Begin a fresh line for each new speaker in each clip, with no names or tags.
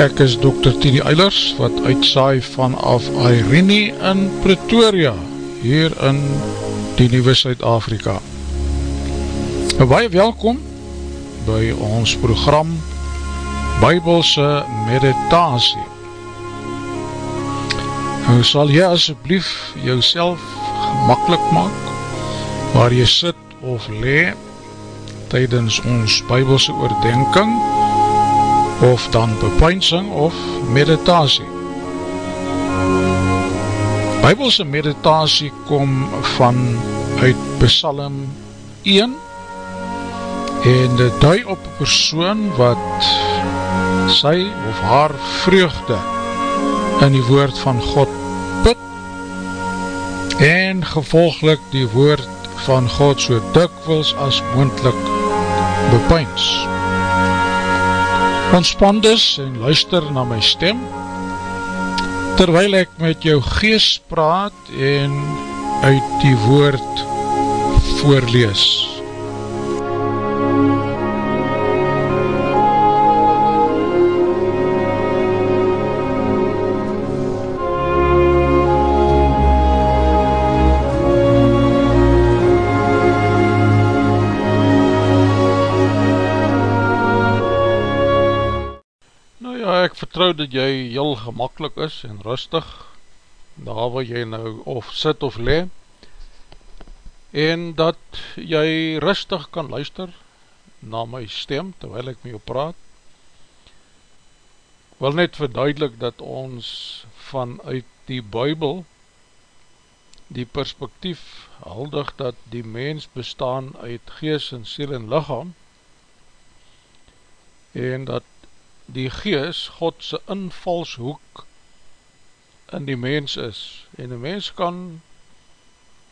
Ek is Dr. Tini Eilers wat uitsaai vanaf Irene in Pretoria hier in die Nieuwe Suid-Afrika. Baie welkom by ons program Bybelse Meditasie. Nou sal jy asjeblief jouself gemakkelijk maak waar jy sit of le tydens ons Bybelse oordenking of dan bepeinsing of meditasie. Bybelse meditasie kom van uit Psalm 1 en dit dui op een persoon wat sy of haar vreugde in die woord van God put en gevolglik die woord van God so dikwils as moendlik bepeins. Ontspan dus en luister na my stem Terwyl ek met jou geest praat en uit die woord voorlees vertrouw dat jy heel gemakkelijk is en rustig, daar waar jy nou of sit of le, en dat jy rustig kan luister na my stem, terwijl ek met jou praat. Wil net verduidelik dat ons vanuit die Bijbel die perspektief huldig dat die mens bestaan uit gees en siel en lichaam, en dat die gees Godse invalshoek in die mens is. En die mens kan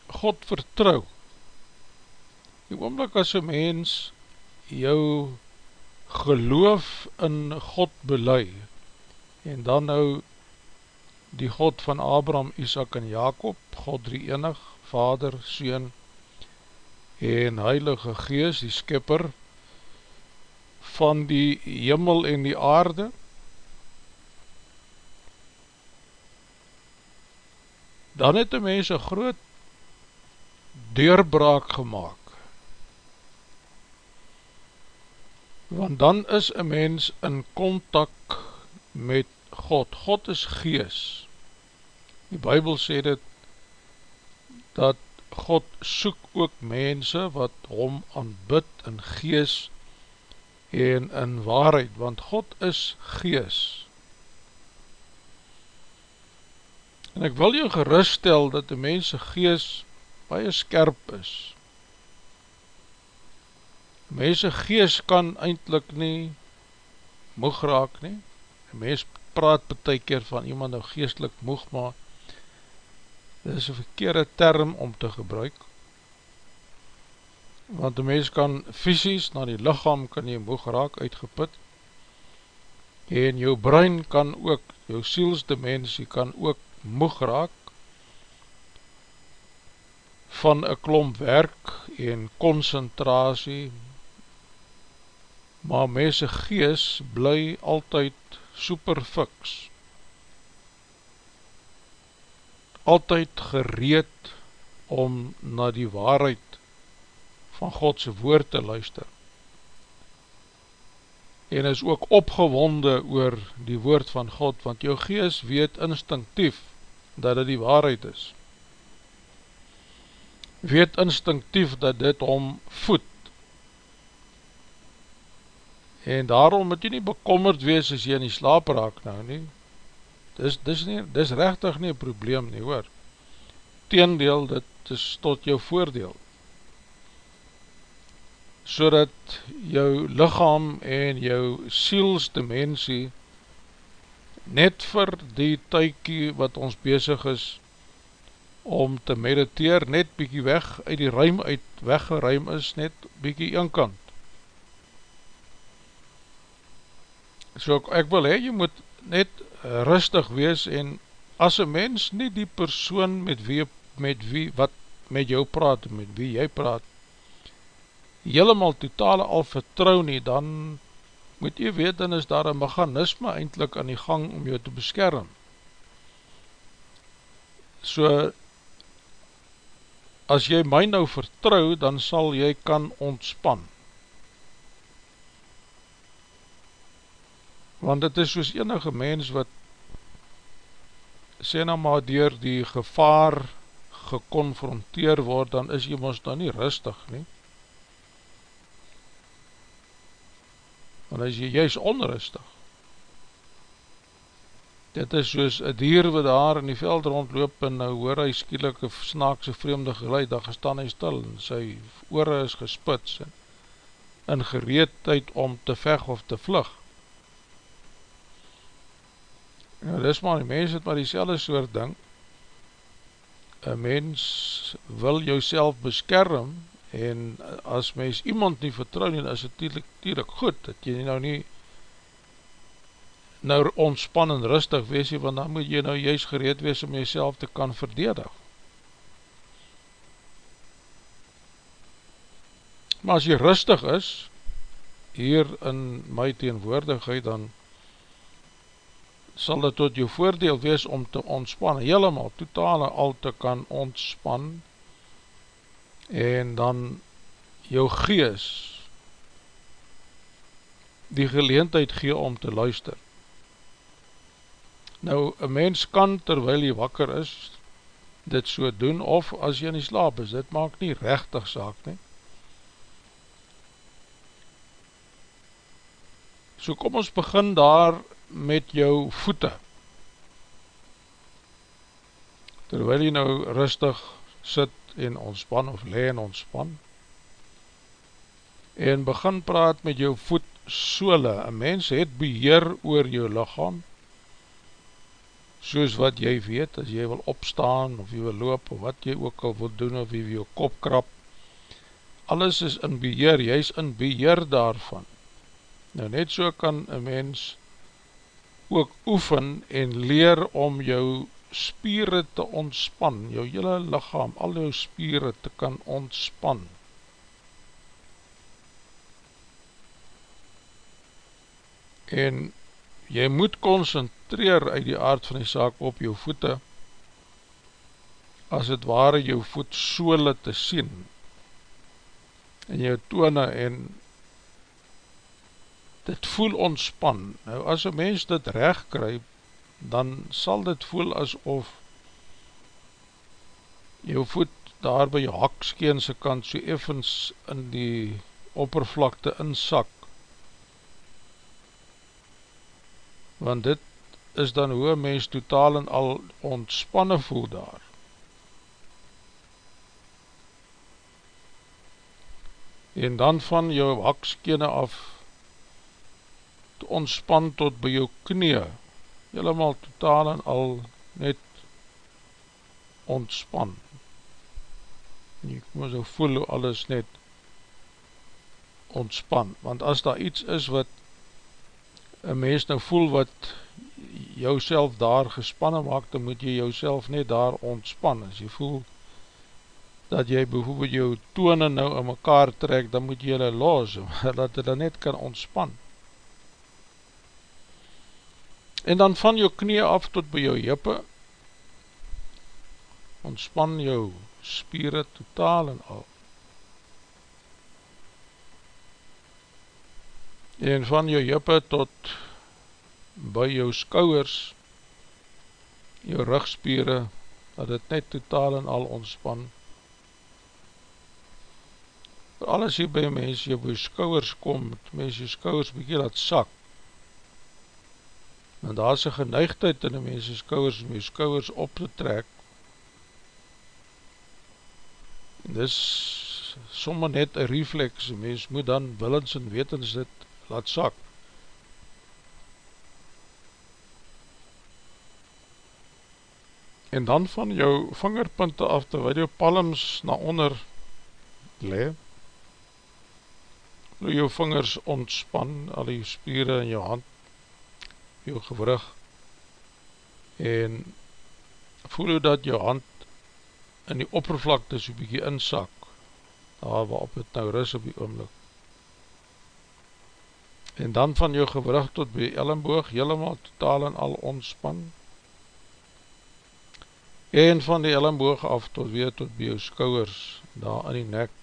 God vertrouw die oomlik as een mens jou geloof in God belei en dan nou die God van Abraham, Isaac en Jacob God drie enig, Vader, Seen en Heilige Gees, die Skipper van die jimmel en die aarde, dan het die mens een groot deurbraak gemaakt. Want dan is een mens in contact met God. God is gees. Die Bijbel sê dit, dat God soek ook mense wat hom aanbid in gees en in waarheid, want God is gees. En ek wil jou geruststel dat die mense gees baie skerp is. Mense gees kan eindelijk nie moeg raak nie. Die mens praat betek keer van iemand nou geestelik moeg, maar dit is een verkeerde term om te gebruik want die mens kan fysisk na die lichaam kan jy moeg raak uitgeput. En jou brein kan ook, jou sielsdimensie kan ook moeg raak van een klomp werk en concentratie. Maar mense gees bly altyd super fix altyd gereed om na die waarheid van Godse woord te luister en is ook opgewonde oor die woord van God, want jou gees weet instinctief dat dit die waarheid is. Weet instinctief dat dit om voed. En daarom moet jy nie bekommerd wees as jy in die slaap raak nou nie. Dis, dis, nie, dis rechtig nie een probleem nie hoor. Teendeel, dit is tot jou voordeel so dat jou lichaam en jou sielsdimensie net vir die tykie wat ons bezig is om te mediteer, net bykie weg uit die ruim uit, weggeruim is, net bykie een kant. So ek, ek wil hee, jy moet net rustig wees en as een mens nie die persoon met wie, met wie, wat met jou praat, met wie jy praat, helemaal totale al vertrouw nie, dan moet jy weet, dan is daar een mechanisme eindelijk aan die gang om jou te beskerm. So, as jy my nou vertrouw, dan sal jy kan ontspan. Want het is soos enige mens wat sê nou maar dier die gevaar geconfronteer word, dan is jy ons dan nie rustig nie. Dan is jy juist onrustig. Dit is soos een dier wat daar in die veld rondloop en nou hoor hy skielik een snaakse vreemde geluid, dan gestaan hy stil en sy oore is gespits en in gereedheid om te veg of te vlug. Nou, dis maar, die mens het maar die soort ding, een mens wil jou beskerm, en as mens iemand nie vertrouw nie, is het natuurlijk goed, dat jy nou nie nou ontspan en rustig wees, want dan moet jy nou juist gereed wees om jyself te kan verdedig. Maar as jy rustig is, hier in my teenwoordigheid, dan sal dit tot jou voordeel wees om te ontspan, helemaal, totale al te kan ontspan, en dan jou gees die geleentheid gee om te luister. Nou, een mens kan terwyl jy wakker is, dit so doen, of as jy in die slaap is, dit maak nie rechtig saak nie. So kom ons begin daar met jou voete. Terwyl jy nou rustig sit en ontspan of le en ontspan en begin praat met jou voet sole, een mens het beheer oor jou lichaam soos wat jy weet, as jy wil opstaan of jy wil loop of wat jy ook al wil doen of jy wil jou kop krap alles is in beheer, jy is in beheer daarvan. Nou net so kan een mens ook oefen en leer om jou spieren te ontspan, jou hele lichaam, al jou spieren te kan ontspan. En jy moet concentreer uit die aard van die saak op jou voete, as het ware jou voet soole te sien, en jou tone en dit voel ontspan. Nou as een mens dit recht kryp, dan sal dit voel asof jou voet daar by jou hakskeense kant so evens in die oppervlakte insak. Want dit is dan hoe mens totaal en al ontspanne voel daar. En dan van jou hakskene af ontspan tot by jou knie, helemaal totaal en al net ontspan. En jy kom so voel hoe alles net ontspan. Want as daar iets is wat een mens nou voel wat jou daar gespannen maak, dan moet jy jou net daar ontspan. As jy voel dat jy bijvoorbeeld jou tone nou in mekaar trek, dan moet jy hulle los, dat jy net kan ontspan en dan van jou knie af tot by jou jippe, ontspan jou spieren totaal en al. En van jou jippe tot by jou skouwers, jou rugspieren, dat het net totaal en al ontspan. Voor alles hier by mens, jou by skouwers kom, mens jou skouwers bykie laat sak, want daar is een geneigdheid in die mense skouwers om jy skouwers op te trek. En dis sommer net een reflex die mens moet dan willens en wetens dit laat sak. En dan van jou vingerpunte af terwijl jou palms na onder le nou jou vingers ontspan al die spieren in jou hand jou gewrug en voel hoe dat jou hand in die oppervlakte so bykie insak? Daar waarop het nou ris op die oomlik en dan van jou gewrug tot by ellenboog, helemaal totaal en al ontspan, en van die ellenboog af tot weer tot by jou skouwers, daar in die nek,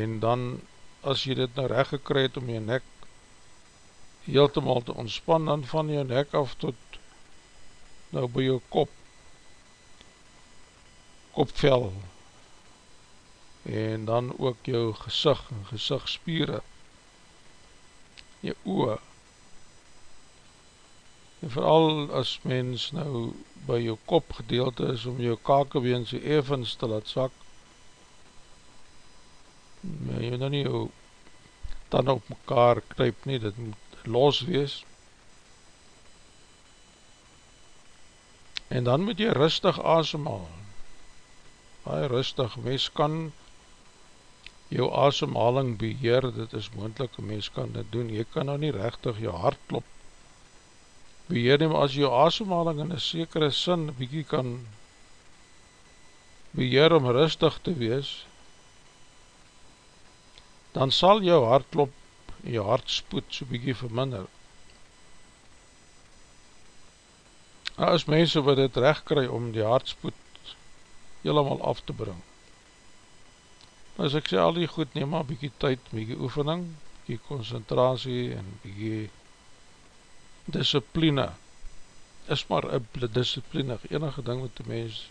en dan, as jy dit nou recht gekry het om jou nek, heeltemaal te ontspan, dan van jou nek af tot, nou by jou kop, kopvel, en dan ook jou gezicht en gezichtspieren, jou oe, en vooral as mens nou by jou kop gedeelte is om jou kakebeen so evens te laat sak, jy nou nie jou tanden op mekaar kryp nie, dit moet los wees, en dan moet jy rustig asemhaal, baie rustig, mens kan jou asemhaling beheer, dit is moendlik, een mens kan dit doen, jy kan nou nie rechtig jou hart klop. Beheer nie, maar as jou asemhaling in een sekere sin bykie kan beheer om rustig te wees, dan sal jou hartklop en jou hartspoed so bykie verminder. Nou is mense wat dit recht kry om die hartspoed helemaal af te bring. As ek sê al die goed, neem maar bykie tyd, bykie oefening, bykie concentratie en bykie discipline, is maar een discipline, enige ding wat die mens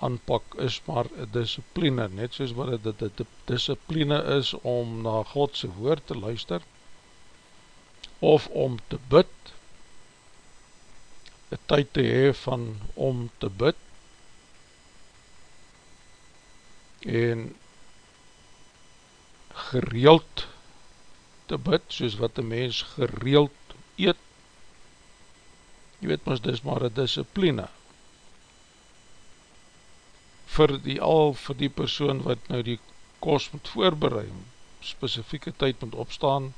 aanpak is maar een discipline, net soos wat het die discipline is om na Godse woord te luister, of om te bid, die tyd te hee van om te bid, en gereeld te bid, soos wat die mens gereeld eet. Jy weet ons, dis maar een discipline. Vir die al, vir die persoon wat nou die kost moet voorbereid, specifieke tyd moet opstaan,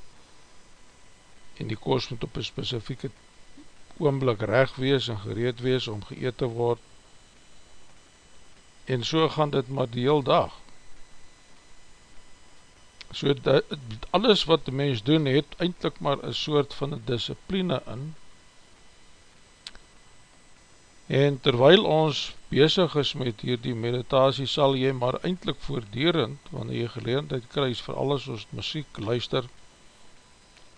en die kost moet op een specifieke oomblik recht wees en gereed wees om geëet te word, en so gaan dit maar die heel dag. So dat, alles wat die mens doen het eindelijk maar een soort van een discipline in en terwyl ons bezig is met hier die meditasie sal jy maar eindelijk voordierend wanneer jy geleendheid kruis vir alles ons muziek luister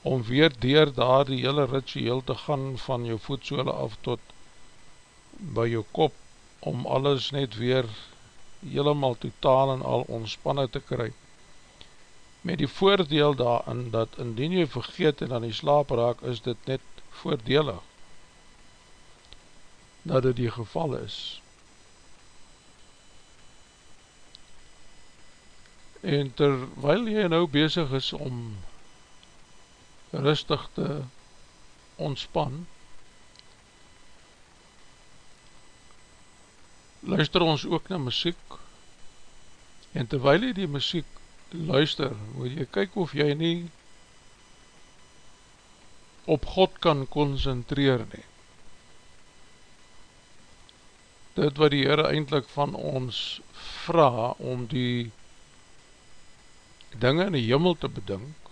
om weer dier daar die hele ritueel te gaan van jou voetsole af tot by jou kop om alles net weer helemaal totaal en al ontspanne te kry. Met die voordeel daarin dat indien jy vergeet en aan die slaap raak, is dit net voordelig dat dit die geval is. En terwijl jy nou bezig is om rustig te ontspan, luister ons ook na muziek en terwijl jy die muziek luister, moet jy kyk of jy nie op God kan concentreer nie. Dit wat die Heere eindelijk van ons vraag om die dinge in die jimmel te bedink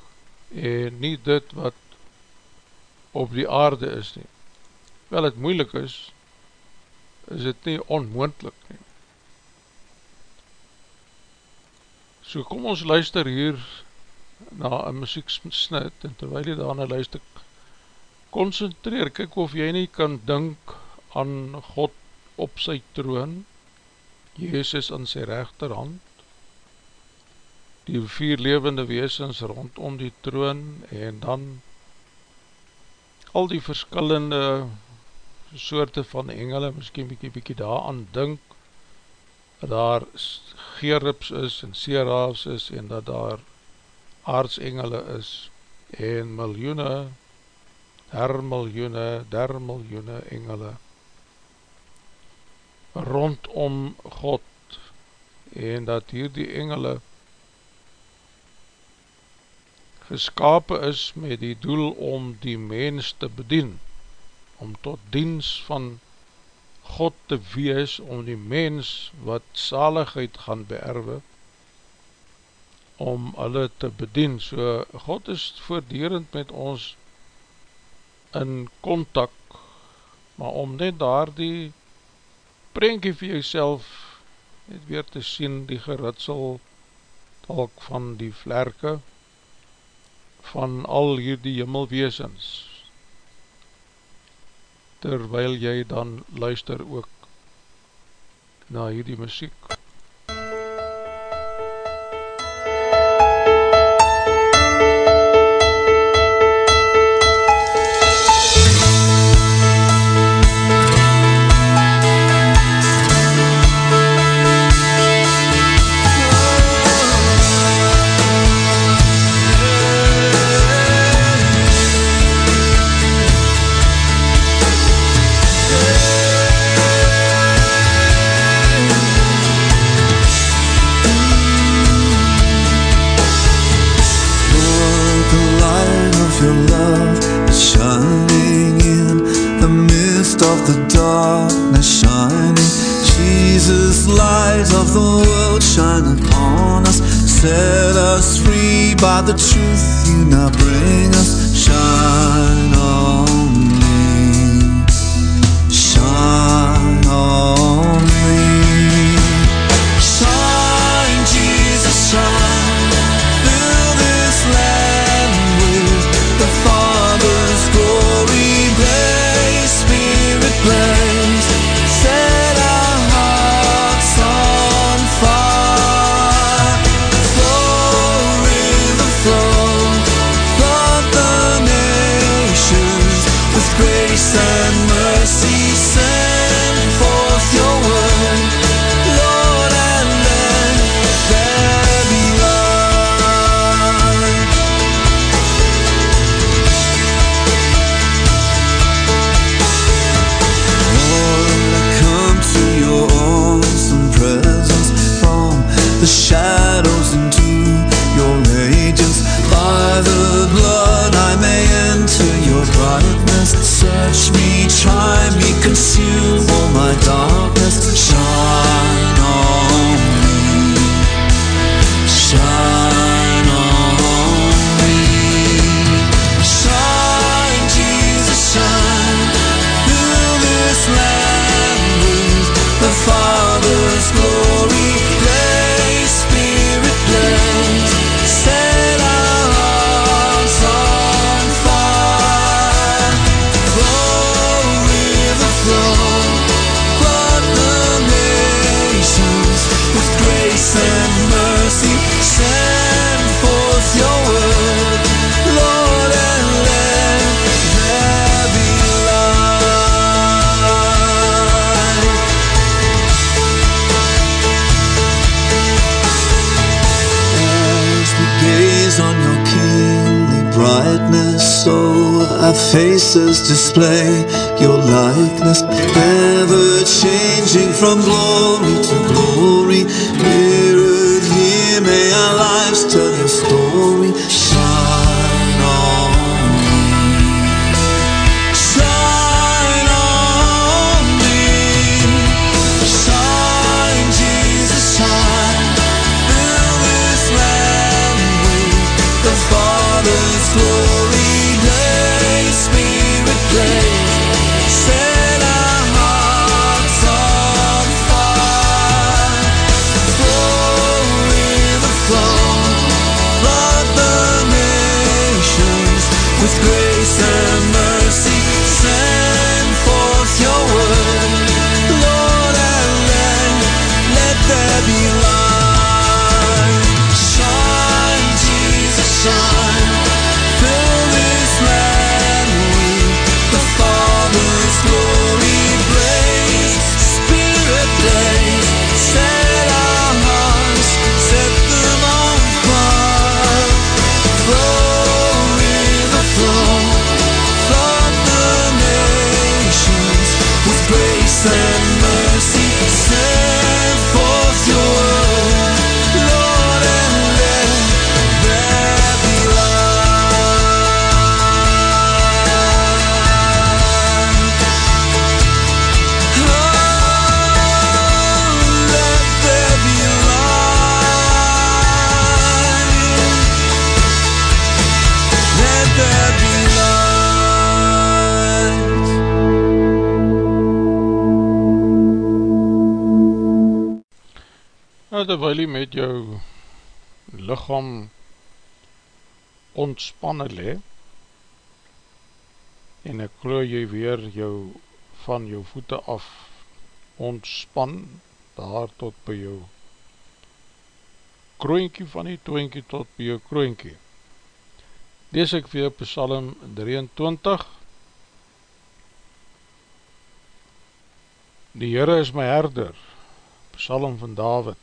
en nie dit wat op die aarde is nie. Wel het moeilik is, is dit nie onmoendlik nie. So kom ons luister hier na een muziek snit en terwijl jy daarna luister, concentreer, kyk of jy nie kan dink aan God op sy troon, Jezus aan sy rechterhand, die vier levende weesens rondom die troon en dan al die verskillende soorte van engele, miskien bykie bykie daar aan dink, daar geerips is en seraafs is en dat daar aardsengele is en miljoene, der miljoene, der miljoene engele rondom God en dat hier die engele geskapen is met die doel om die mens te bedien om tot diens van God te wees, om die mens wat saligheid gaan beerwe, om hulle te bedien. So God is voordierend met ons in contact, maar om net daar die prentje vir jyself net weer te sien, die geritsel talk van die vlerke van al hierdie jimmelweesens terwyl jy dan luister ook na hierdie muziek.
The shadows into your radiance. By the blood I may enter your brightness. Search me, try me, consume faces display your likeness, ever changing from glory to glory.
Terwijl jy met jou lichaam ontspanne le en ek geloof jy weer jou van jou voete af ontspan daar tot by jou kroonkie van die toonkie tot by jou kroonkie lees ek vir jou psalm 23 Die Heere is my herder, psalm van David.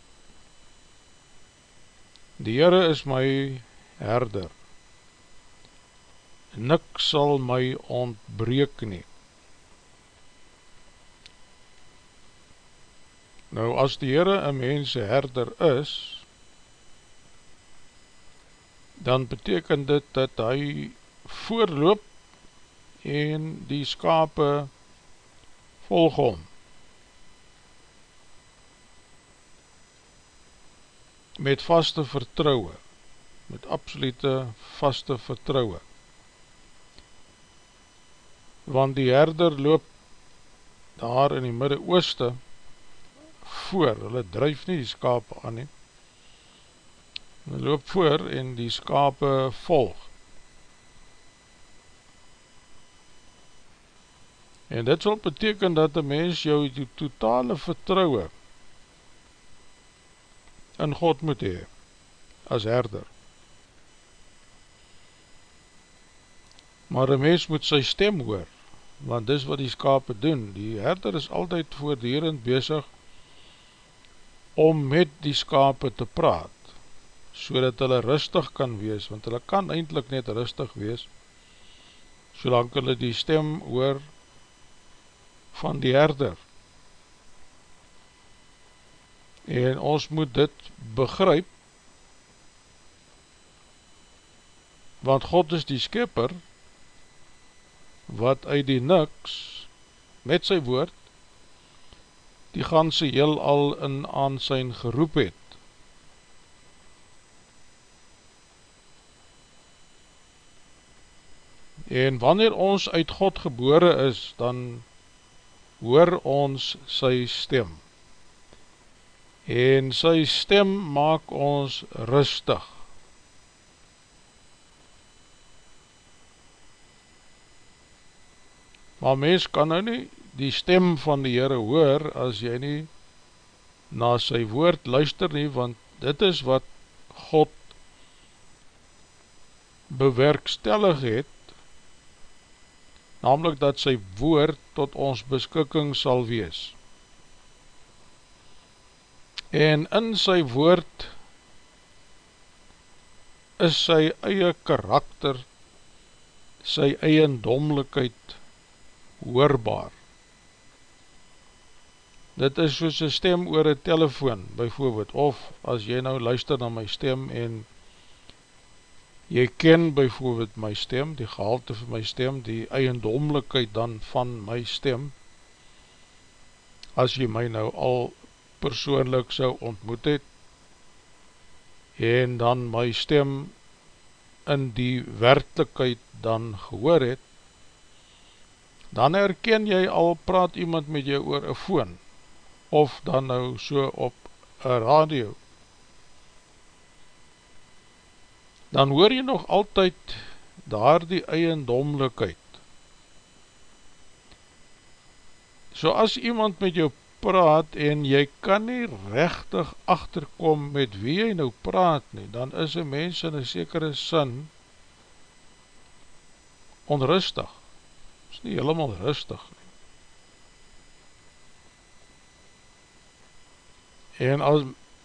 Die Heere is my herder, nik sal my ontbreek nie. Nou as die Heere een mense herder is, dan beteken dit dat hy voorloop en die skape volg hom. Met vaste vertrouwe, met absolute vaste vertrouwe. Want die herder loop daar in die midde-ooste voor, hulle drijf nie die skape aan nie, hulle loop voor en die skape volg. En dit sal beteken dat die mens jou die totale vertrouwe in God moet hee, as herder. Maar een mens moet sy stem hoor, want dis wat die skape doen. Die herder is altyd voordierend bezig om met die skape te praat, so dat hulle rustig kan wees, want hulle kan eindelijk net rustig wees, solang hulle die stem hoor van die herder en ons moet dit begryp want God is die skipper wat uit die niks met sy woord die ganse heel al in aan zijn geroep het. En wanneer ons uit God gebore is dan hoor ons sy stem en sy stem maak ons rustig. Maar mens kan nou nie die stem van die Heere hoor as jy nie na sy woord luister nie, want dit is wat God bewerkstellig het, namelijk dat sy woord tot ons beskikking sal wees en in sy woord is sy eie karakter, sy eie domlikheid hoorbaar. Dit is soos een stem oor een telefoon, byvoorbeeld, of as jy nou luister na my stem en jy ken byvoorbeeld my stem, die gehalte van my stem, die eiendomlikheid dan van my stem, as jy my nou al persoonlik sou ontmoet het en dan my stem in die werkelijkheid dan gehoor het, dan herken jy al praat iemand met jou oor een foon, of dan nou so op een radio. Dan hoor jy nog altyd daar die eiendomlikheid. So as iemand met jou praat en jy kan nie rechtig achterkom met wie jy nou praat nie, dan is een mens in een sekere sin onrustig. is nie helemaal rustig nie. En as,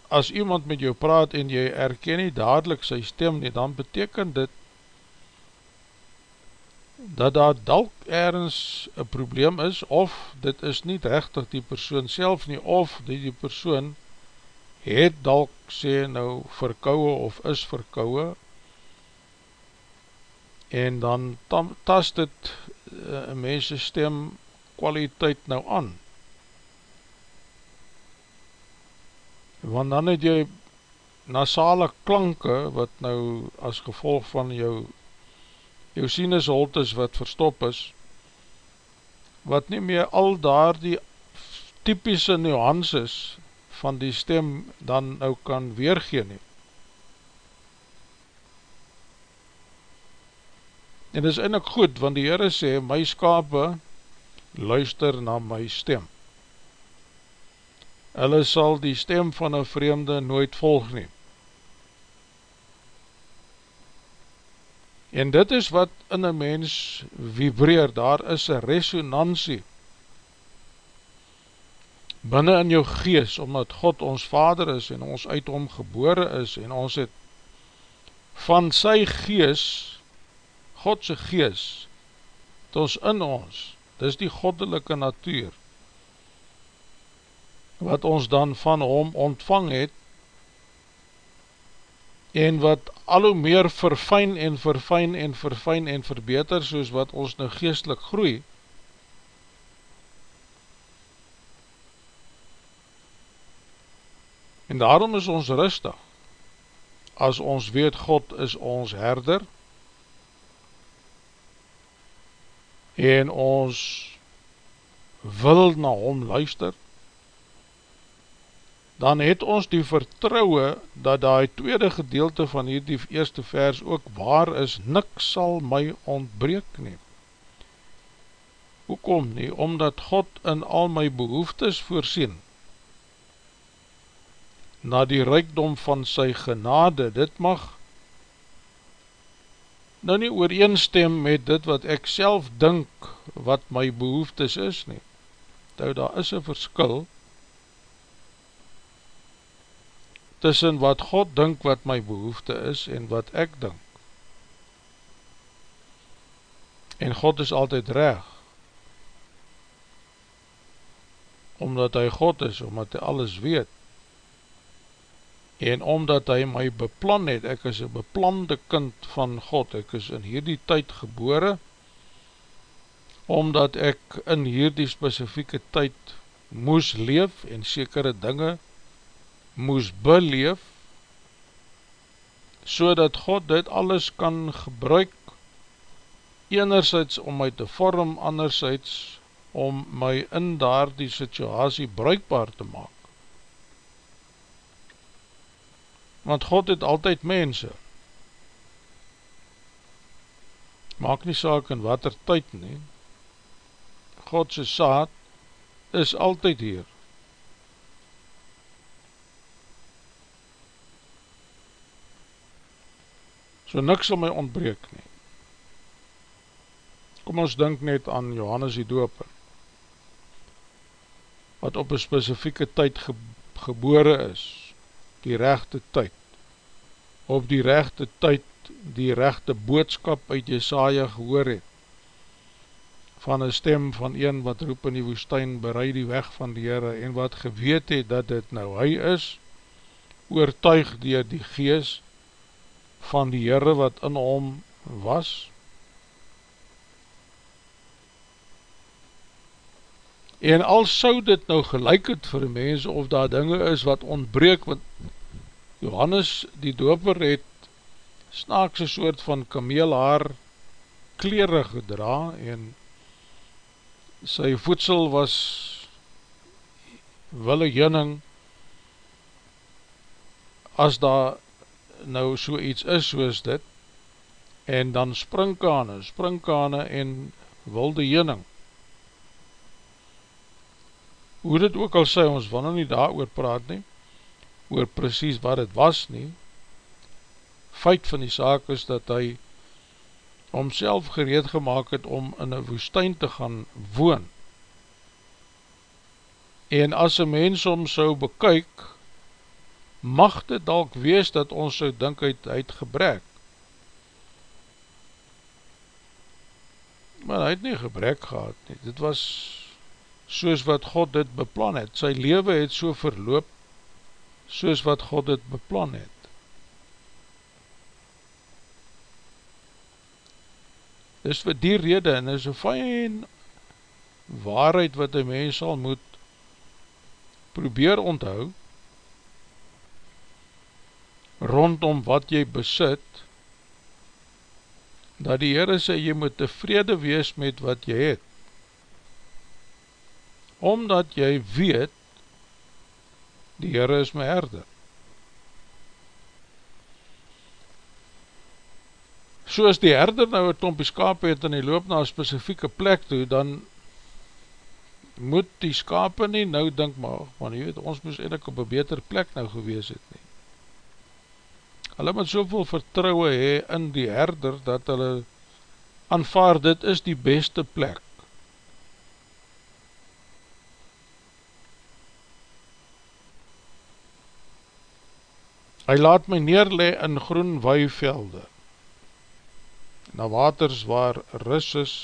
as iemand met jou praat en jy erken nie dadelijk sy stem nie, dan beteken dit dat daar dalk ergens een probleem is, of dit is nie rechtig die persoon self nie, of die, die persoon het dalk sê nou verkouwe of is verkouwe, en dan tast dit een mense stem kwaliteit nou aan. Want dan het jy nasale klanke, wat nou as gevolg van jou jou sinusholtes wat verstop is, wat nie meer al daar die typische nuances van die stem dan nou kan weergeen nie. En dit is eindelijk goed, want die Heere sê, my skape luister na my stem. Hulle sal die stem van een vreemde nooit volg nie. En dit is wat in een mens vibreer, daar is een resonantie binnen in jou gees, omdat God ons vader is en ons uit hom gebore is en ons het van sy gees, Godse gees, het ons in ons, dis die goddelike natuur, wat ons dan van hom ontvang het, en wat al hoe meer verfijn en verfijn en verfijn en verbeter, soos wat ons nou geestelik groei, En daarom is ons rustig, as ons weet God is ons herder, en ons wil na hom luister, dan het ons die vertrouwe dat die tweede gedeelte van hierdie eerste vers ook waar is, niks sal my ontbreek neem. Hoekom nie? Omdat God in al my behoeftes voorsien, na die rijkdom van sy genade, dit mag nou nie ooreenstem met dit wat ek self dink wat my behoeftes is nie. Nou daar is een verskil tussen wat God dink wat my behoefte is en wat ek dink. En God is altyd reg, omdat hy God is, omdat hy alles weet, en omdat hy my beplan het, ek is een beplande kind van God, ek is in hierdie tyd gebore, omdat ek in hierdie specifieke tyd moes leef en sekere dinge moes beleef, so dat God dit alles kan gebruik, enerzijds om my te vorm, anderzijds om my in daar die situasie bruikbaar te maak. want God het altyd mense. Maak nie saak in wat er tyd nie, Godse saad is altyd hier. So niks sal my ontbreek nie. Kom ons denk net aan Johannes die Doper, wat op een specifieke tyd ge gebore is, die rechte tyd, op die rechte tyd die rechte boodskap uit Jesaja gehoor het, van een stem van een wat roep in die woestijn, bereid die weg van die Heere, en wat geweet het dat dit nou hy is, oortuig dier die gees van die Heere wat in hom was, en al sou dit nou gelijk het vir mense, of daar dinge is wat ontbreek, want Johannes die doper het snaakse soort van kameelhaar kleren gedra en sy voedsel was wille jinning as daar nou so iets is soos dit en dan springkane, springkane en wilde jinning hoe dit ook al sê, ons wil nou nie daar oor praat nie oor precies wat het was nie. Feit van die saak is dat hy homself gereed gemaakt het om in een woestijn te gaan woon. En as een mens om so bekyk, mag dit dalk wees dat ons so dink uit, uit gebrek. Maar hy het nie gebrek gehad nie. Dit was soos wat God dit beplan het. Sy leven het so verloop soos wat God het beplan het. Dis vir die rede, en is een fijn waarheid wat die mens sal moet probeer onthou, rondom wat jy besit, dat die Heere sê, jy moet tevrede wees met wat jy het. Omdat jy weet, die Heere is my herder. So as die herder nou een tompie skape het en hy loop na een specifieke plek toe, dan moet die skape nie nou dink maar, want jy weet, ons moes eindelijk op een beter plek nou gewees het nie. Hulle moet soveel vertrouwe hee in die herder, dat hulle aanvaard, dit is die beste plek. Hy laat my neerle in groen weivelde, na waters waar ris is,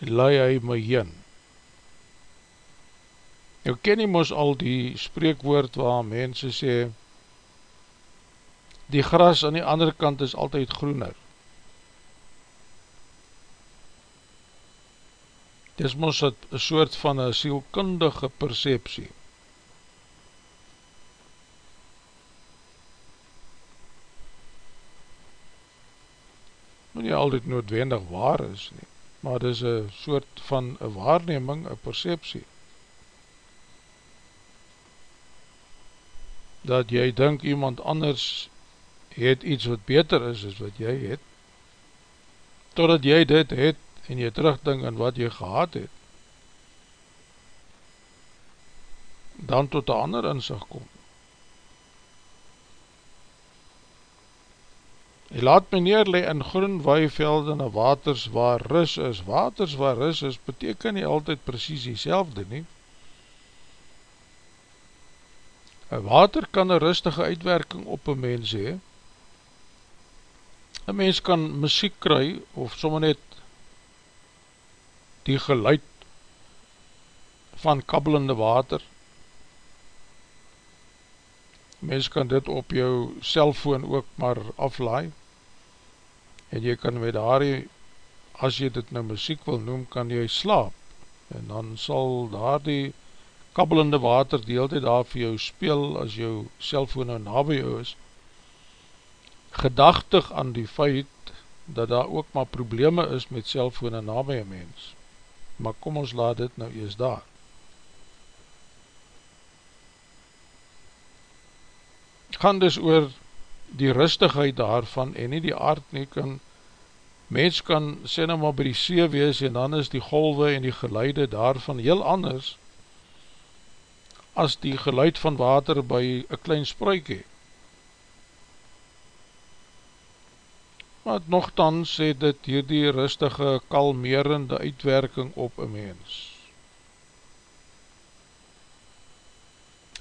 lei hy my heen. Nou ken jy mos al die spreekwoord waar mense sê, die gras aan die andere kant is altyd groener. Dit is ons een soort van een sielkundige perceptie. Moet nie altyd noodwendig waar is nie, maar dit is een soort van een waarneming, een perceptie. Dat jy denk iemand anders het iets wat beter is as wat jy het, totdat jy dit het en jy terugdink aan wat jy gehad het, dan tot een ander inzicht kom. Hy laat my neerle in groen weivelde na waters waar ris is. Waters waar ris is, beteken nie altyd precies die selfde nie. Een water kan een rustige uitwerking op een mens hee, Een mens kan muziek kry of sommer net die geluid van kabbelende water. Mens kan dit op jou cellfoon ook maar aflaai en jy kan met daarie, as jy dit nou muziek wil noem, kan jy slaap en dan sal daar die kabbelende water tijd daar vir jou speel as jou cellfoon nou na by jou is gedachtig aan die feit dat daar ook maar probleme is met cellfone na my mens. Maar kom ons laat dit nou eers daar. Gaan dus oor die rustigheid daarvan en nie die aard nie kan mens kan sê nou maar by die see wees en dan is die golwe en die geluide daarvan heel anders as die geluid van water by een klein spruikie. Maar nogthans het dit hierdie rustige, kalmerende uitwerking op een mens.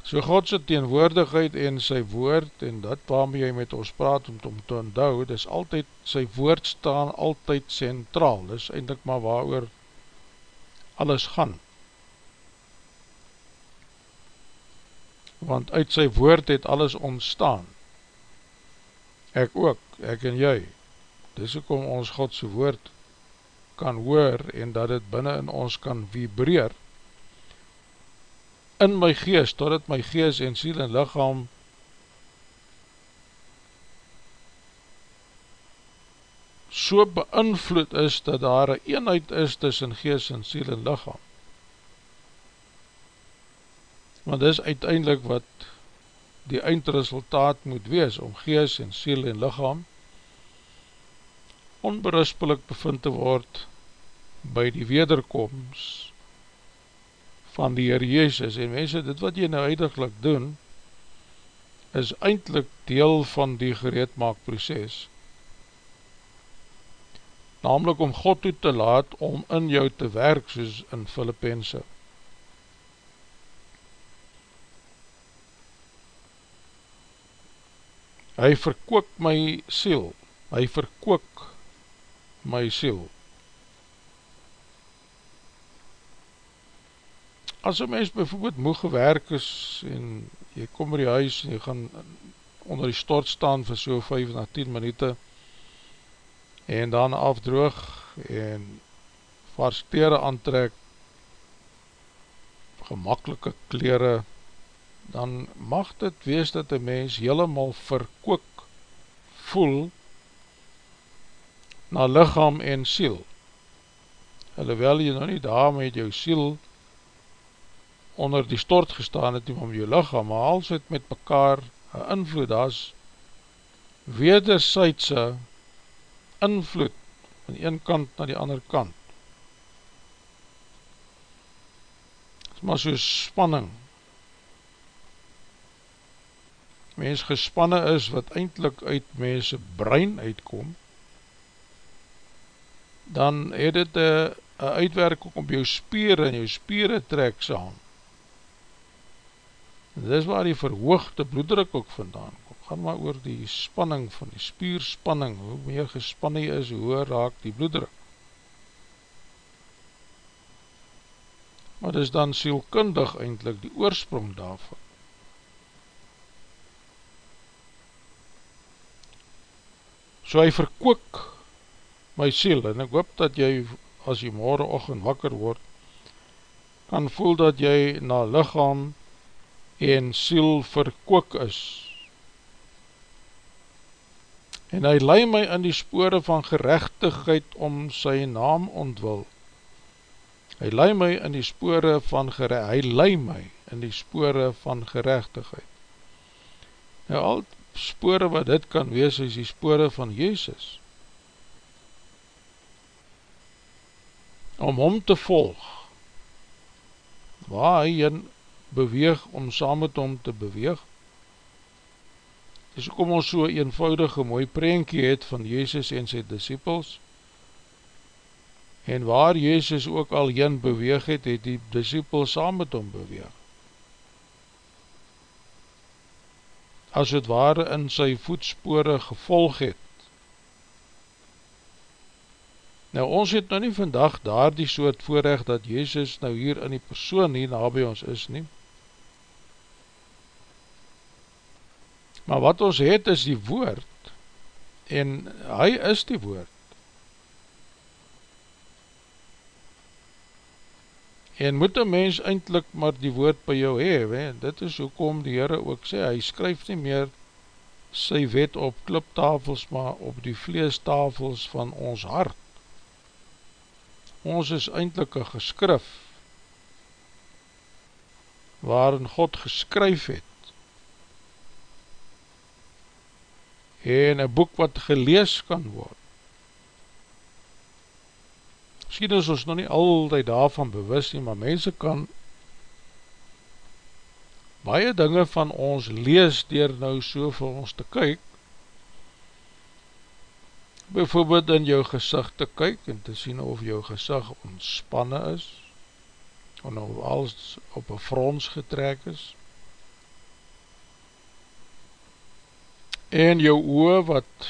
So Godse teenwoordigheid en sy woord, en dat waarmee jy met ons praat om, om te onthou, dis altyd, sy woord staan altyd centraal, dis eindelijk maar waar oor alles gaan. Want uit sy woord het alles ontstaan. Ek ook, ek en jy dis ook om ons Godse woord kan hoor en dat het binnen in ons kan vibreer in my geest, totdat my geest en siel en lichaam so beïnvloed is dat daar een eenheid is tussen geest en siel en lichaam. Want dis uiteindelik wat die eindresultaat moet wees om geest en siel en lichaam onberispelik bevind te word by die wederkomst van die Heer Jezus. En mense, dit wat jy nou eindiglik doen is eindelijk deel van die gereedmaakproces. Namelijk om God toe te laat om in jou te werk soos in Filippense. Hy verkook my siel. Hy verkook my siel. As een mens bijvoorbeeld moe gewerk is en jy kom by die huis en jy gaan onder die stort staan vir so 5 na 10 minuute en dan afdroog en vars kleren aantrek gemakkelike kleren dan mag dit wees dat die mens helemaal verkook voel na lichaam en siel. Alhoewel jy nou nie daar met jou siel onder die stort gestaan het nie om jou lichaam, maar als het met mekaar een invloed as wederzijdse invloed van die een kant na die ander kant. Het is maar so spanning. Mens gespanne is wat eindelijk uit mense brein uitkom, dan het het een uitwerking op jou spier en jou spieren trek saam. Dit is waar die verhoogde bloeddruk ook vandaan kom. Gaan maar oor die spanning van die spierspanning. Hoe meer gespanne is, hoe raak die bloeddruk. Maar dit is dan sielkundig eindelijk die oorsprong daarvan. So hy verkook my siel en ek hoop dat jy as jy morgen ochend wakker word kan voel dat jy na lichaam en siel verkook is. En hy lei my in die spore van gerechtigheid om sy naam ontwil. Hy lei my in die spore van gerechtigheid, hy lei my in die spore van gerechtigheid. Nou al spore wat dit kan wees, is die spore van Jezus. Om hom te volg, waar hy in beweeg om saam met hom te beweeg. Dis kom ons so eenvoudige mooi prentje het van Jezus en sy disciples en waar Jezus ook al heen beweeg het, het die disciples saam met hom beweeg. As het ware in sy voetspore gevolg het. Nou ons het nou nie vandag daar die soort voorrecht dat Jezus nou hier in die persoon hier na by ons is nie, Maar wat ons het is die woord en hy is die woord. En moet een mens eindelijk maar die woord by jou hee, we? dit is hoekom die Heere ook sê, hy skryf nie meer sy wet op kliptafels, maar op die vleestafels van ons hart. Ons is eindelijk een geskrif, waarin God geskryf het, en een boek wat gelees kan word. Misschien is ons nog nie altyd daarvan bewus nie, maar mense kan baie dinge van ons lees dier nou so vir ons te kyk. Bijvoorbeeld in jou gezicht te kyk en te sien of jou gezicht ontspanne is, of alles op een frons getrek is, en jou oor wat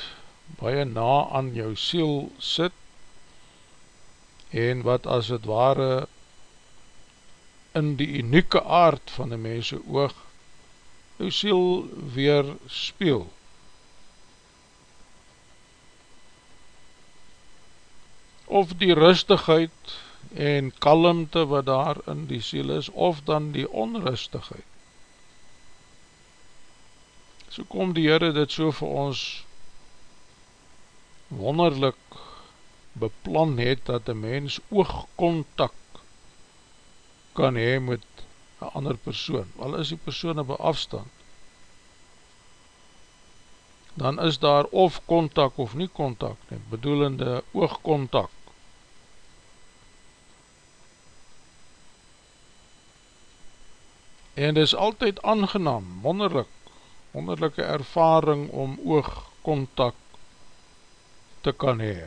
baie na aan jou siel sit en wat as het ware in die unieke aard van die mense oog jou siel weer speel. Of die rustigheid en kalmte wat daar in die siel is, of dan die onrustigheid. So kom die Heere dit so vir ons wonderlik beplan het dat een mens oogkontak kan hee met een ander persoon, al is die persoon op afstand dan is daar of kontak of nie kontak bedoelende oogkontak en is altyd aangenaam, wonderlik wonderlijke ervaring om oogkontak te kan hee.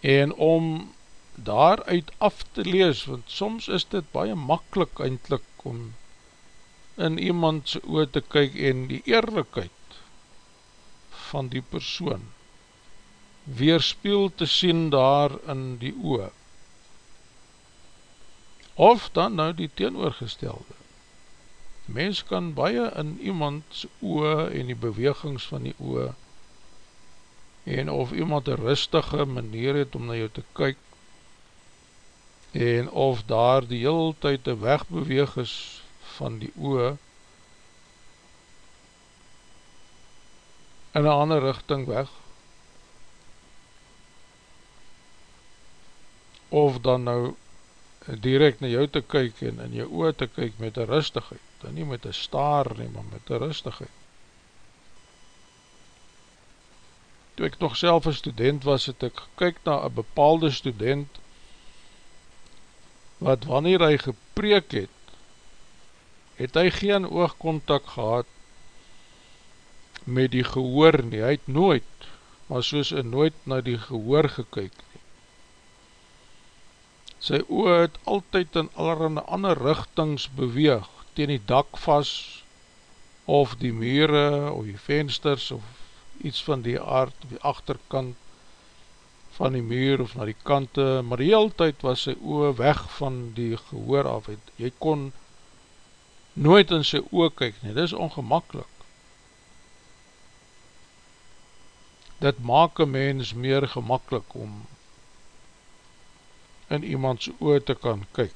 En om daaruit af te lees, want soms is dit baie makkelijk eindelijk om in iemands oor te kyk en die eerlijkheid van die persoon weerspeel te sien daar in die oor. Of dan nou die teenoorgestelde. Mens kan baie in iemands oe en die bewegings van die oe en of iemand een rustige manier het om na jou te kyk en of daar die heel tyd een wegbeweeg is van die oe in een ander richting weg. Of dan nou direct na jou te kyk en in jou oor te kyk met een rustigheid, dan nie met een staar nie, maar met een rustigheid. Toe ek nog self een student was, het ek gekyk na een bepaalde student, wat wanneer hy gepreek het, het hy geen oogkontak gehad met die gehoor nie, hy het nooit, maar soos hy nooit na die gehoor gekyk nie. Sy oor het altyd in allerhande ander richtings beweeg, teen die dak vast, of die mure, of die vensters, of iets van die aard, of die achterkant van die muur, of na die kante, maar die hele tyd was sy oor weg van die gehoor af, jy kon nooit in sy oor kyk nie, dit is ongemakkelijk. dit maak een mens meer gemakkelijk om in iemands oor te kan kyk.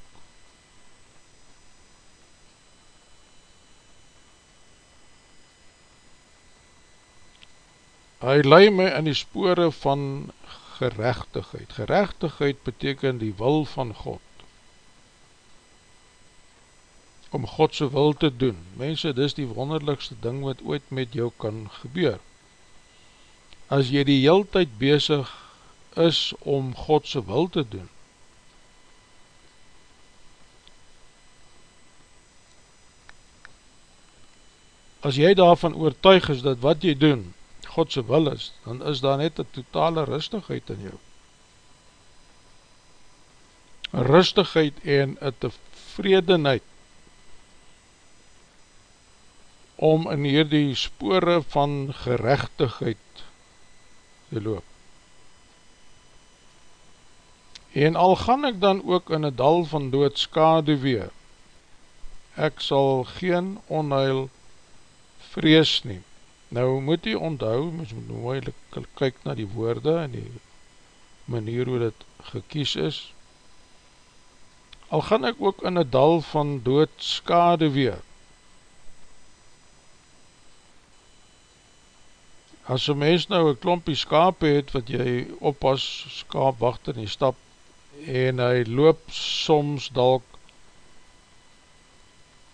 Hy lei my in die spore van gerechtigheid. Gerechtigheid beteken die wil van God. Om Godse wil te doen. Mense, dis die wonderlikste ding wat ooit met jou kan gebeur as jy die heel tyd bezig is om Godse wil te doen, as jy daarvan oortuig is dat wat jy doen Godse wil is, dan is daar net een totale rustigheid in jou. Een rustigheid en een tevredenheid om in hierdie spore van gerechtigheid te loop. En al gaan ek dan ook in een dal van doodskade weer, ek sal geen onheil vrees nie. Nou moet jy onthou, moet jy mooi kyk na die woorde en die manier hoe dit gekies is. Al gaan ek ook in een dal van doodskade weer, As een mens nou een klompie skaap het, wat jy oppas, skaap, wacht in die stap, en hy loop soms dalk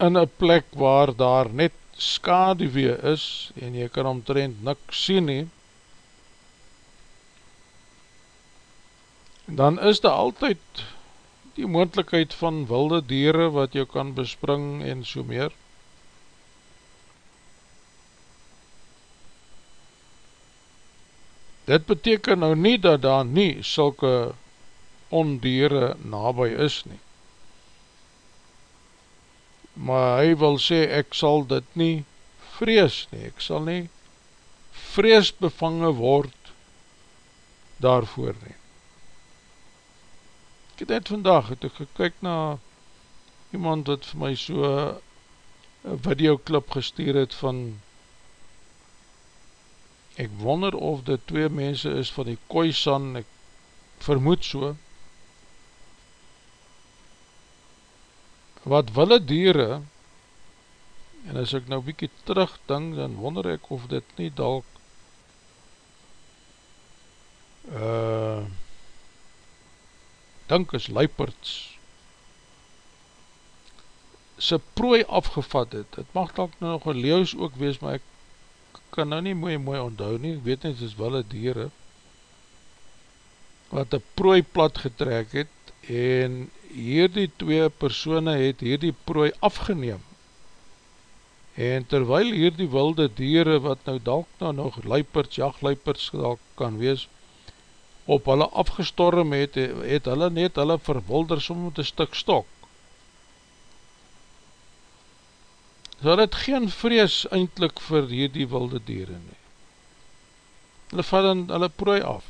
in een plek waar daar net skadewee is, en jy kan omtrent niks sien nie, dan is daar altyd die moendlikheid van wilde dieren wat jy kan bespring en so meer. Dit beteken nou nie dat daar nie sulke ondiere nabij is nie. Maar hy wil sê, ek sal dit nie vrees nie, ek sal nie vrees bevange word daarvoor nie. Ek het net vandag, het ek gekyk na iemand wat vir my so een videoclip gestuur het van ek wonder of dit twee mense is van die Khoisan, ek vermoed so, wat wille dieren, en as ek nou bykie terugdink, dan wonder ek of dit nie dalk uh, dink is luiperds, sy prooi afgevat het, het mag dalk nou nog een leeuws ook wees, maar ek kan nou nie mooi mooi onthou nie, ek weet nie, het is wel een dieren, wat een prooi plat getrek het, en hierdie twee persone het hierdie prooi afgeneem, en terwyl hierdie wilde dieren, wat nou dalk nou nog luiperds, jachtluiperds kan wees, op hulle afgestorm het, het hulle net hulle verwilder som met een stuk stok, so het geen vrees eindelijk vir hierdie wilde dieren nie. Hulle vat dan hulle prooi af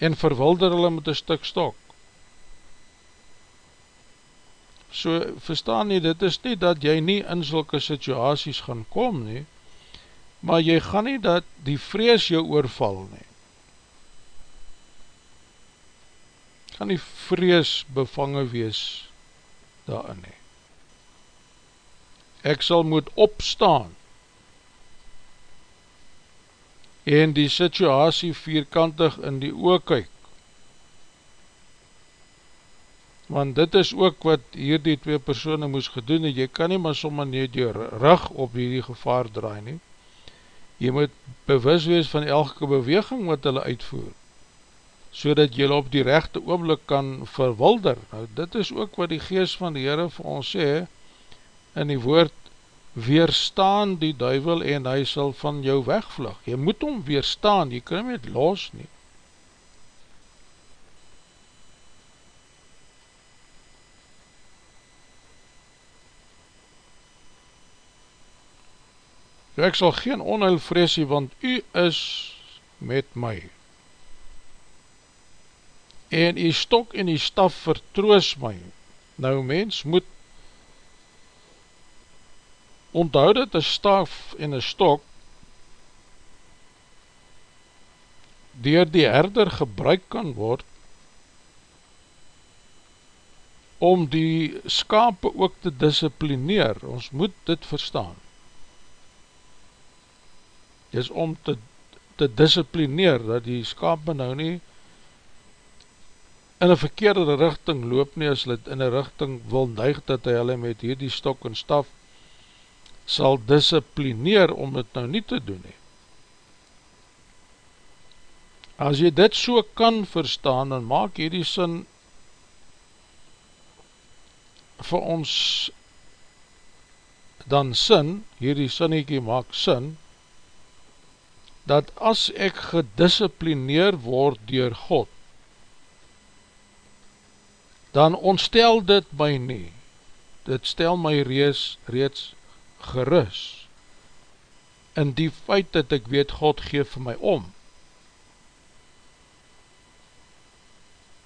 en verwilder hulle met een stuk stok. So verstaan nie, dit is nie dat jy nie in sulke situaties gaan kom nie, maar jy gaan nie dat die vrees jou oorval nie. Gaan die vrees bevange wees daarin nie ek sal moet opstaan en die situasie vierkantig in die oog kyk want dit is ook wat hier die twee persoene moes gedoen het, jy kan nie maar sommer net jou rug op die gevaar draai nie, jy moet bewus wees van elke beweging wat hulle uitvoer, so dat jy op die rechte oomlik kan verwilder, nou dit is ook wat die geest van die Heere vir ons sê, in die woord, weerstaan die duivel en hy sal van jou wegvlug, jy moet hom weerstaan, jy kan hom niet los nie, So ek sal geen onheil vreesie, want u is met my. En u stok en u staf vertroos my. Nou mens moet onthou dat een staf en een stok dier die herder gebruik kan word om die skape ook te disciplineer. Ons moet dit verstaan is om te, te disciplineer, dat die skape nou nie in een verkeerde richting loop nie, as hulle in een richting wil neig, dat hy hulle met hierdie stok en staf sal disciplineer om dit nou nie te doen nie. As jy dit so kan verstaan, dan maak hierdie sin vir ons dan sin, hierdie sinniekie maak sin, dat as ek gedisciplineer word dier God, dan ontstel dit my nie, dit stel my rees, reeds gerus, in die feit dat ek weet God geef my om.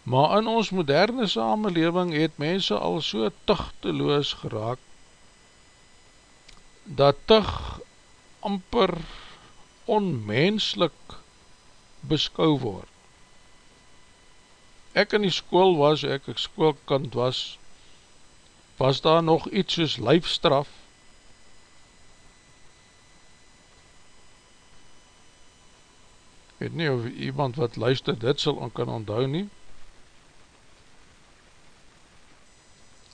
Maar in ons moderne samenleving het mense al so tuchteloos geraak, dat tug amper onmenslik beskou word. Ek in die school was, ek ek schoolkant was, was daar nog iets soos lijfstraf, weet nie of iemand wat luister dit sal on kan onthou nie,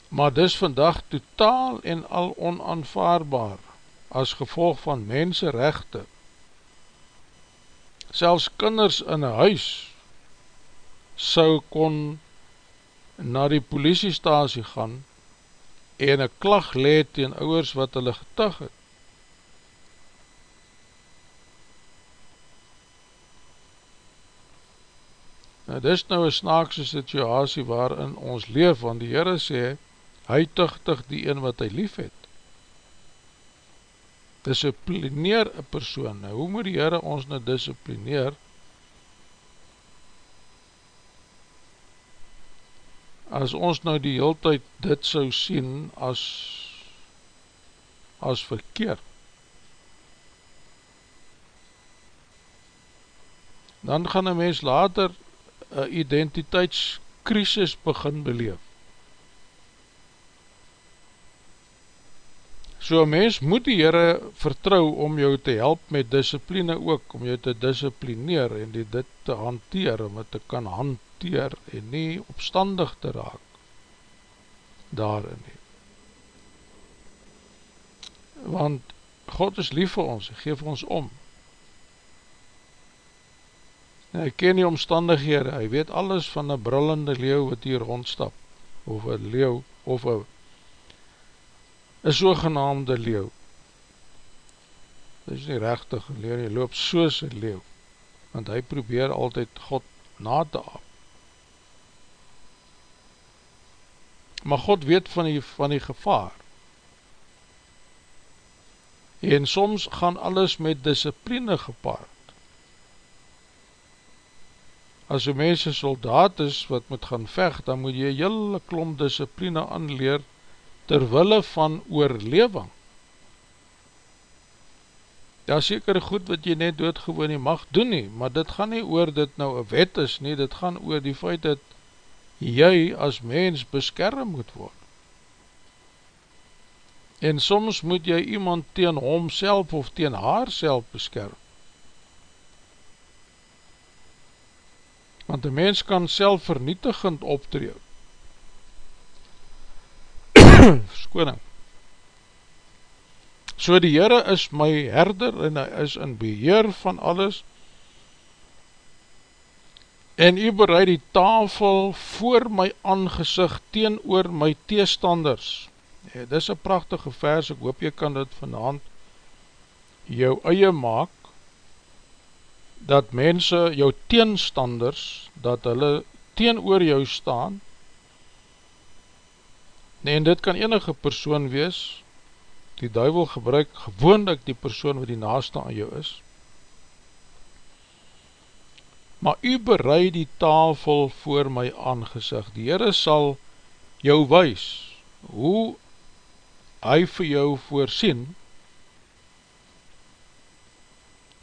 maar dis vandag totaal en al onaanvaarbaar as gevolg van menserechte selfs kinders in een huis sou kon na die politiestasie gaan en een klag leed tegen ouwers wat hulle getug het. Nou, dit is nou een snaakse situasie waarin ons leef, want die Heere sê, hy tuchtig die een wat hy lief het disciplineer een persoon, nou hoe moet die Heere ons nou disciplineer, as ons nou die heel tyd dit sou sien as, as verkeerd, dan gaan een mens later een identiteitskrisis begin beleef. So mens moet die Heere vertrou om jou te help met discipline ook, om jou te disciplineer en die dit te hanteer, om het te kan hanteer en nie opstandig te raak daarin nie. Want God is lief vir ons, hy geef ons om. En hy ken die omstandighede, hy weet alles van een brillende leeuw wat hier rondstap, of een leeuw, of een een sogenaamde leeuw. Dit is nie rechtig een leeuw, hy loop soos een leeuw, want hy probeer altyd God na te aap. Maar God weet van die, van die gevaar. En soms gaan alles met discipline gepaard. As een mens een soldaat is wat moet gaan vecht, dan moet jy hele klom discipline aanleer terwille van oorlewing. Daar is seker goed wat jy net doodgewoon nie mag doen nie, maar dit gaan nie oor dit nou een wet is nie, dit gaan oor die feit dat jy as mens beskerm moet word. En soms moet jy iemand teen homself of teen haar self beskerm. Want die mens kan self vernietigend optreed skoning. So die Heere is my herder en hy is in beheer van alles en u bereid die tafel voor my aangezicht teen oor my teestanders. Ja, dit is een prachtige vers, ek hoop jy kan dit vanavond jou eie maak, dat mense, jou teenstanders, dat hulle teen oor jou staan, en dit kan enige persoon wees, die duivel gebruik gewoonlik die persoon wat die naaste aan jou is, maar u bereid die tafel voor my aangezicht, die Heere sal jou wees, hoe hy vir jou voorsien,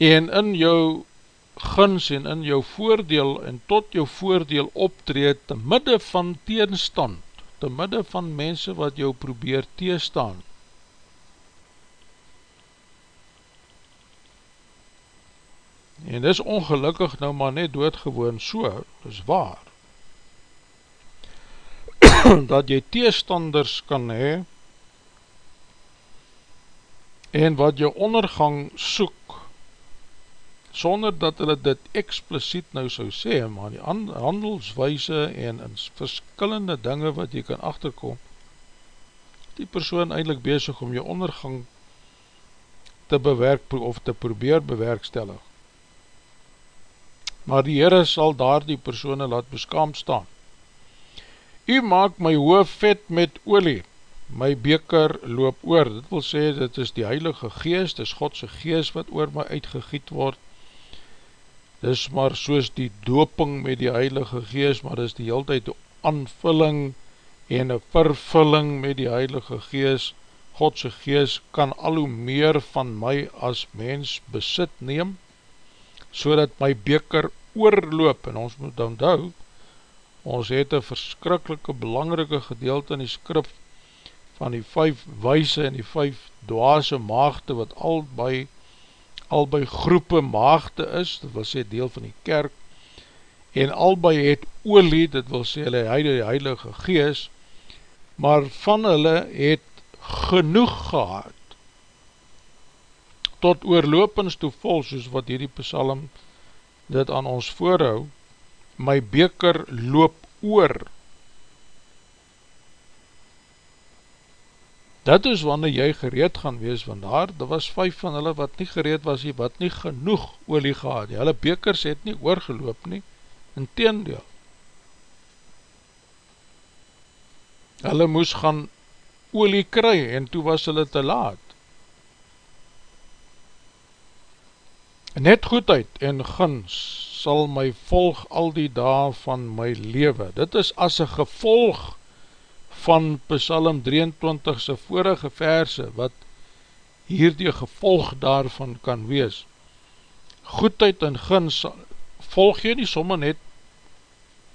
en in jou guns en in jou voordeel en tot jou voordeel optreed te midde van teenstand, te midde van mense wat jou probeer teestaan. En dis ongelukkig nou maar net doodgewoon so, dis waar, dat jy teestanders kan hee, en wat jou ondergang soek, sonder dat hulle dit expliciet nou so sê, maar die handelswijse en in verskillende dinge wat jy kan achterkom, die persoon eindelijk bezig om jou ondergang te bewerk of te probeer bewerkstellig. Maar die Heere sal daar die persoon laat beskaamd staan. U maak my hoof vet met olie, my beker loop oor, dit wil sê, dit is die Heilige Geest, dit is Godse Geest wat oor my uitgegiet word, dit is maar soos die doping met die Heilige Geest, maar dit is die hele tijd die aanvulling en een vervulling met die Heilige Geest, Godse Geest kan al hoe meer van my as mens besit neem, so my beker oorloop, en ons moet onthou, ons het een verskrikkelike belangrike gedeelte in die skrif van die vijf wijse en die vijf dwaase maagde wat al by, al by groepe maagde is, dit wil sê deel van die kerk, en al by het olie, dit wil sê hulle heide die heilige gees, maar van hulle het genoeg gehad, tot oorlopens toe vol, soos wat hierdie psalm dit aan ons voorhou, my beker loop oor, Dit is wanneer jy gereed gaan wees, want daar, daar was vijf van hulle wat nie gereed was, nie, wat nie genoeg olie gehad, hulle bekers het nie oorgeloop nie, in teendeel. Hulle moes gaan olie kry, en toe was hulle te laat. Net goedheid en guns sal my volg al die dae van my leven. Dit is as een gevolg van Psalm 23 se vorige verse, wat hierdie gevolg daarvan kan wees. Goedheid en gins volg jy nie sommer net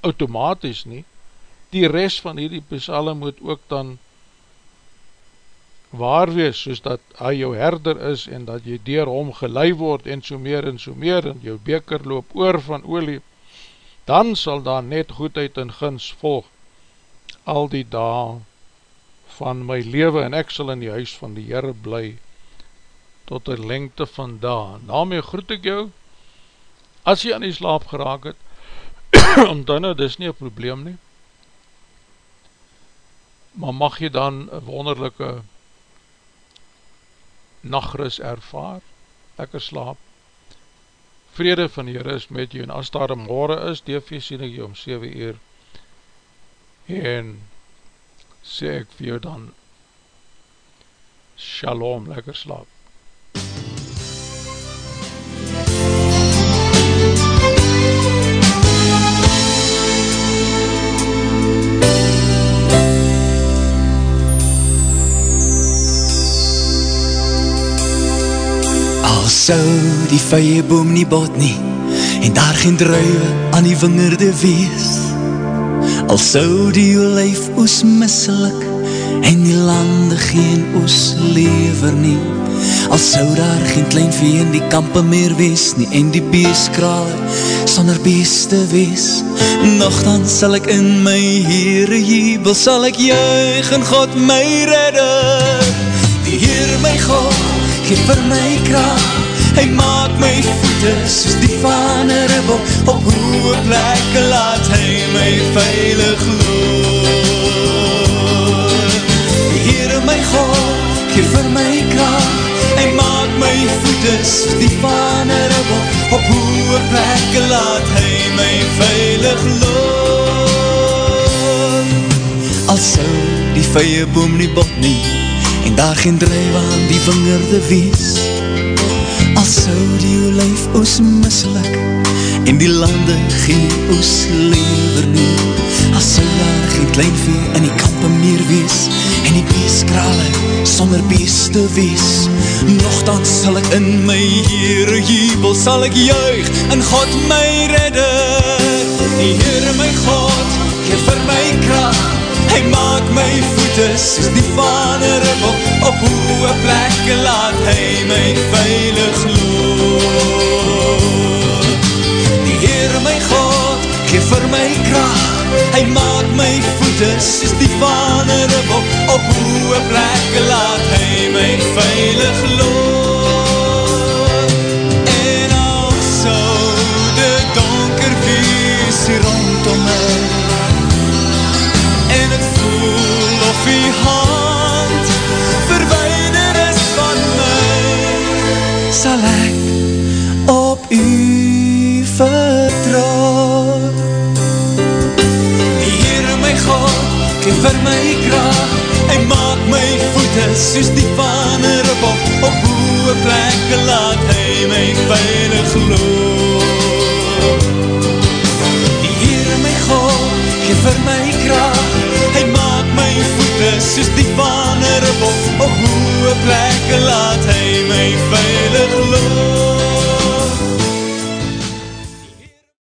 automatisch nie, die rest van hierdie psalm moet ook dan waar wees, soos dat hy jou herder is en dat jy dier hom gelei word en so meer en so meer en jou beker loop oor van olie, dan sal daar net goedheid en gins volg al die dae van my leven en ek sal in die huis van die Heere bly tot die lengte van dae. Daarmee groet ek jou, as jy aan die slaap geraak het, om dan nou, dit is nie een probleem nie, maar mag jy dan een wonderlijke nachtris ervaar, lekker slaap, vrede van die Heere is met jy, en as daar een morgen is, DV sien ek jy om 7 uur, en sê ek vir jou dan shalom, lekker slaap.
Al sou die vye boom nie bot nie en daar geen druive aan die wingerde wees Al sou die olijf oes misselik En die lande geen oes lever nie. Al sou daar geen klein vee in die kampe meer wees nie En die beeskrale sonder beeste wees. Nochtans sal ek in my Heere jubel Sal ek juig in God my redder. Die Heer my God geef vir my kracht Hy maak my voete soos die van een ribbel. Op hoge plekke laat hy my veilig loop. Die Heere my God geef vir my kracht. Hy maak my voete soos die van een ribbel. Op hoge plekke laat hy my veilig loop. Al sou die vye boom nie bot nie En daar geen drijf aan die vingerde wees sou die olijf oos mislik En die lande geen oos lever nie. Al sou daar geen klein vee in die kampe meer wees En die beeskrale sonder beeste wees. Nochtans sal ek in my Heere jubel Sal ek juig in God my redder. Die Heere my God geef vir my kracht Hy maak my voete soos die van een ribbel Op hoge plekke laat hy my veilig loop Die Heere my God geef vir my kracht. Hy maak my voete soos die van een ribbel Op hoge plekke laat hy my veilig loop Sal ek op u vertrouw Die Heere my God, geef vir my kracht Hy maak my voete soos die van een ribbel Op hoge plekke laat hy my veilig loop. Die Heere my God, geef vir my soos die banner op, op hoë plekke laat hy my veilig loop.